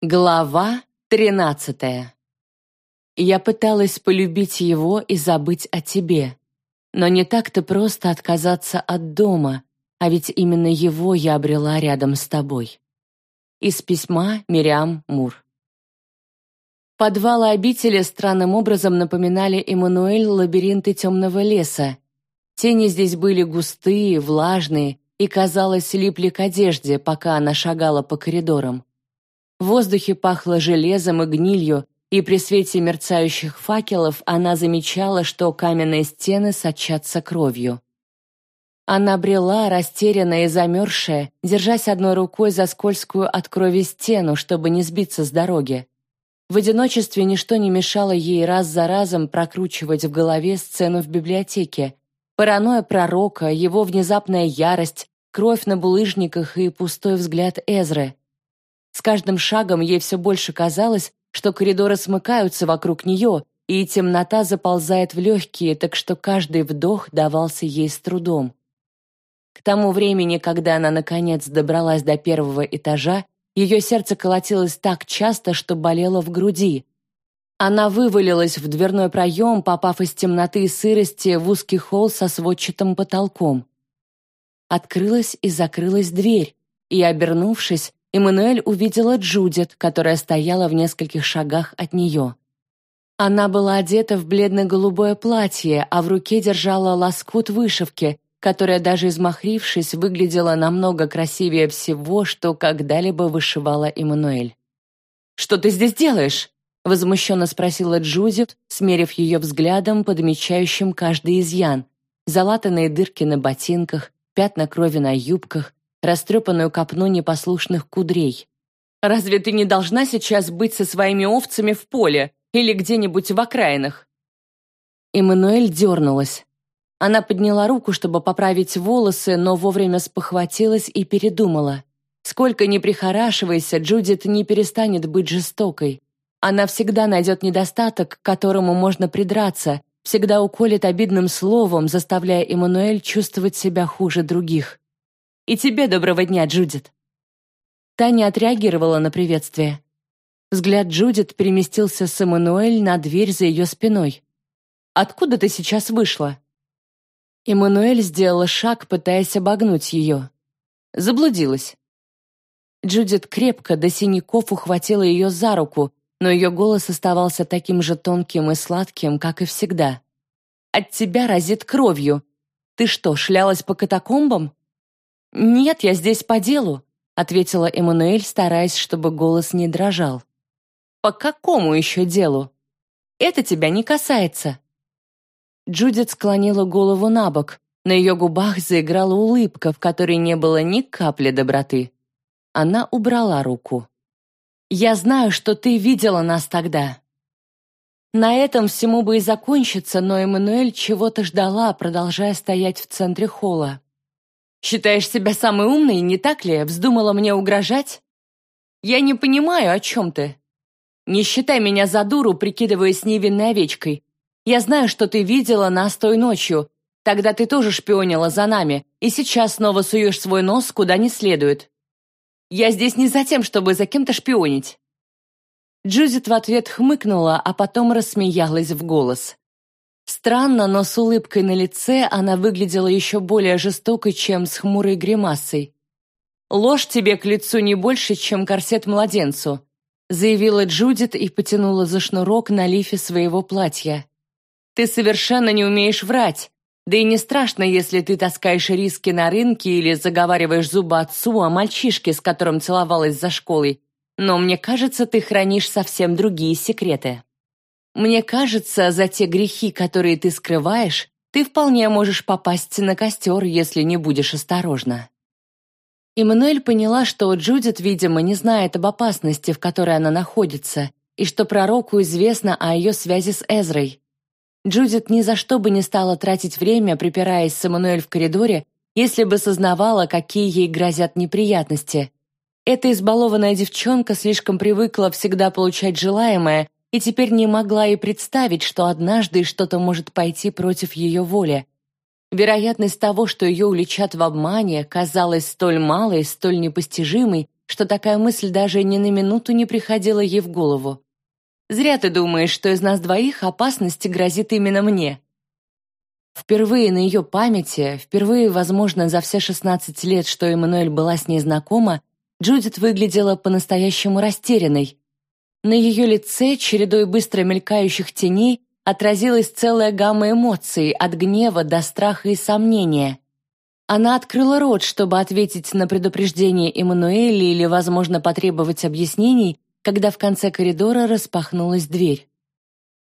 Глава тринадцатая. Я пыталась полюбить его и забыть о тебе. Но не так-то просто отказаться от дома, а ведь именно его я обрела рядом с тобой. Из письма Мириам Мур. Подвалы обители странным образом напоминали Эммануэль лабиринты темного леса. Тени здесь были густые, влажные и, казалось, липли к одежде, пока она шагала по коридорам. В воздухе пахло железом и гнилью, и при свете мерцающих факелов она замечала, что каменные стены сочатся кровью. Она брела, растерянная и замерзшая, держась одной рукой за скользкую от крови стену, чтобы не сбиться с дороги. В одиночестве ничто не мешало ей раз за разом прокручивать в голове сцену в библиотеке. Паранойя пророка, его внезапная ярость, кровь на булыжниках и пустой взгляд Эзры. С каждым шагом ей все больше казалось, что коридоры смыкаются вокруг нее, и темнота заползает в легкие, так что каждый вдох давался ей с трудом. К тому времени, когда она наконец добралась до первого этажа, ее сердце колотилось так часто, что болело в груди. Она вывалилась в дверной проем, попав из темноты и сырости в узкий холл со сводчатым потолком. Открылась и закрылась дверь, и, обернувшись, Эммануэль увидела Джудит, которая стояла в нескольких шагах от нее. Она была одета в бледно-голубое платье, а в руке держала лоскут вышивки, которая, даже измахрившись, выглядела намного красивее всего, что когда-либо вышивала Эммануэль. «Что ты здесь делаешь?» — возмущенно спросила Джудит, смерив ее взглядом, подмечающим каждый изъян. Залатанные дырки на ботинках, пятна крови на юбках, растрепанную копну непослушных кудрей. «Разве ты не должна сейчас быть со своими овцами в поле или где-нибудь в окраинах?» Эммануэль дернулась. Она подняла руку, чтобы поправить волосы, но вовремя спохватилась и передумала. Сколько ни прихорашивайся, Джудит не перестанет быть жестокой. Она всегда найдет недостаток, к которому можно придраться, всегда уколет обидным словом, заставляя Эммануэль чувствовать себя хуже других. И тебе доброго дня, Джудит». Таня отреагировала на приветствие. Взгляд Джудит переместился с Эммануэль на дверь за ее спиной. «Откуда ты сейчас вышла?» Эммануэль сделала шаг, пытаясь обогнуть ее. Заблудилась. Джудит крепко до синяков ухватила ее за руку, но ее голос оставался таким же тонким и сладким, как и всегда. «От тебя разит кровью. Ты что, шлялась по катакомбам?» «Нет, я здесь по делу», — ответила Эммануэль, стараясь, чтобы голос не дрожал. «По какому еще делу? Это тебя не касается». Джудит склонила голову на бок. На ее губах заиграла улыбка, в которой не было ни капли доброты. Она убрала руку. «Я знаю, что ты видела нас тогда». На этом всему бы и закончиться, но Эммануэль чего-то ждала, продолжая стоять в центре холла. Считаешь себя самой умной, не так ли? Вздумала мне угрожать? Я не понимаю, о чем ты. Не считай меня за дуру, прикидываясь невинной овечкой. Я знаю, что ты видела нас той ночью. Тогда ты тоже шпионила за нами, и сейчас снова суешь свой нос куда не следует. Я здесь не за тем, чтобы за кем-то шпионить». Джузит в ответ хмыкнула, а потом рассмеялась в голос. Странно, но с улыбкой на лице она выглядела еще более жестокой, чем с хмурой гримасой. «Ложь тебе к лицу не больше, чем корсет младенцу», заявила Джудит и потянула за шнурок на лифе своего платья. «Ты совершенно не умеешь врать. Да и не страшно, если ты таскаешь риски на рынке или заговариваешь зубы отцу о мальчишке, с которым целовалась за школой. Но мне кажется, ты хранишь совсем другие секреты». Мне кажется, за те грехи, которые ты скрываешь, ты вполне можешь попасть на костер, если не будешь осторожна». Эммануэль поняла, что Джудит, видимо, не знает об опасности, в которой она находится, и что пророку известно о ее связи с Эзрой. Джудит ни за что бы не стала тратить время, припираясь с Эммануэль в коридоре, если бы сознавала, какие ей грозят неприятности. Эта избалованная девчонка слишком привыкла всегда получать желаемое и теперь не могла и представить, что однажды что-то может пойти против ее воли. Вероятность того, что ее уличат в обмане, казалась столь малой, столь непостижимой, что такая мысль даже ни на минуту не приходила ей в голову. «Зря ты думаешь, что из нас двоих опасность грозит именно мне». Впервые на ее памяти, впервые, возможно, за все 16 лет, что Эммануэль была с ней знакома, Джудит выглядела по-настоящему растерянной. На ее лице, чередой быстро мелькающих теней, отразилась целая гамма эмоций, от гнева до страха и сомнения. Она открыла рот, чтобы ответить на предупреждение Эммануэля или, возможно, потребовать объяснений, когда в конце коридора распахнулась дверь.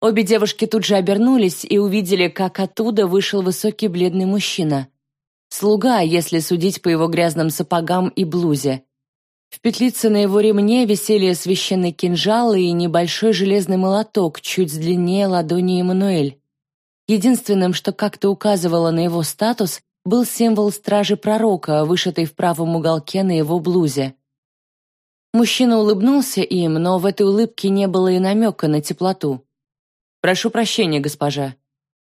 Обе девушки тут же обернулись и увидели, как оттуда вышел высокий бледный мужчина. Слуга, если судить по его грязным сапогам и блузе. В петлице на его ремне висели священный кинжал и небольшой железный молоток, чуть длиннее ладони Эммануэль. Единственным, что как-то указывало на его статус, был символ стражи пророка, вышитый в правом уголке на его блузе. Мужчина улыбнулся им, но в этой улыбке не было и намека на теплоту. «Прошу прощения, госпожа.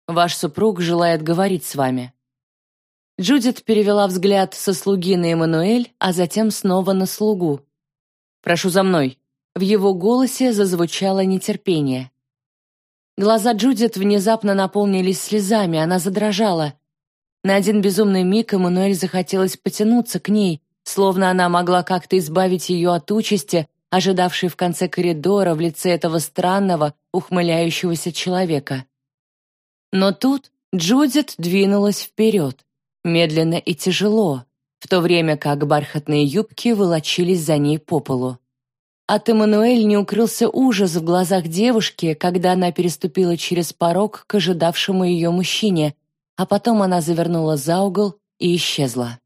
Ваш супруг желает говорить с вами». Джудит перевела взгляд со слуги на Эммануэль, а затем снова на слугу. «Прошу за мной». В его голосе зазвучало нетерпение. Глаза Джудит внезапно наполнились слезами, она задрожала. На один безумный миг Эммануэль захотелось потянуться к ней, словно она могла как-то избавить ее от участи, ожидавшей в конце коридора в лице этого странного, ухмыляющегося человека. Но тут Джудит двинулась вперед медленно и тяжело, в то время как бархатные юбки волочились за ней по полу. От Эммануэль не укрылся ужас в глазах девушки, когда она переступила через порог к ожидавшему ее мужчине, а потом она завернула за угол и исчезла.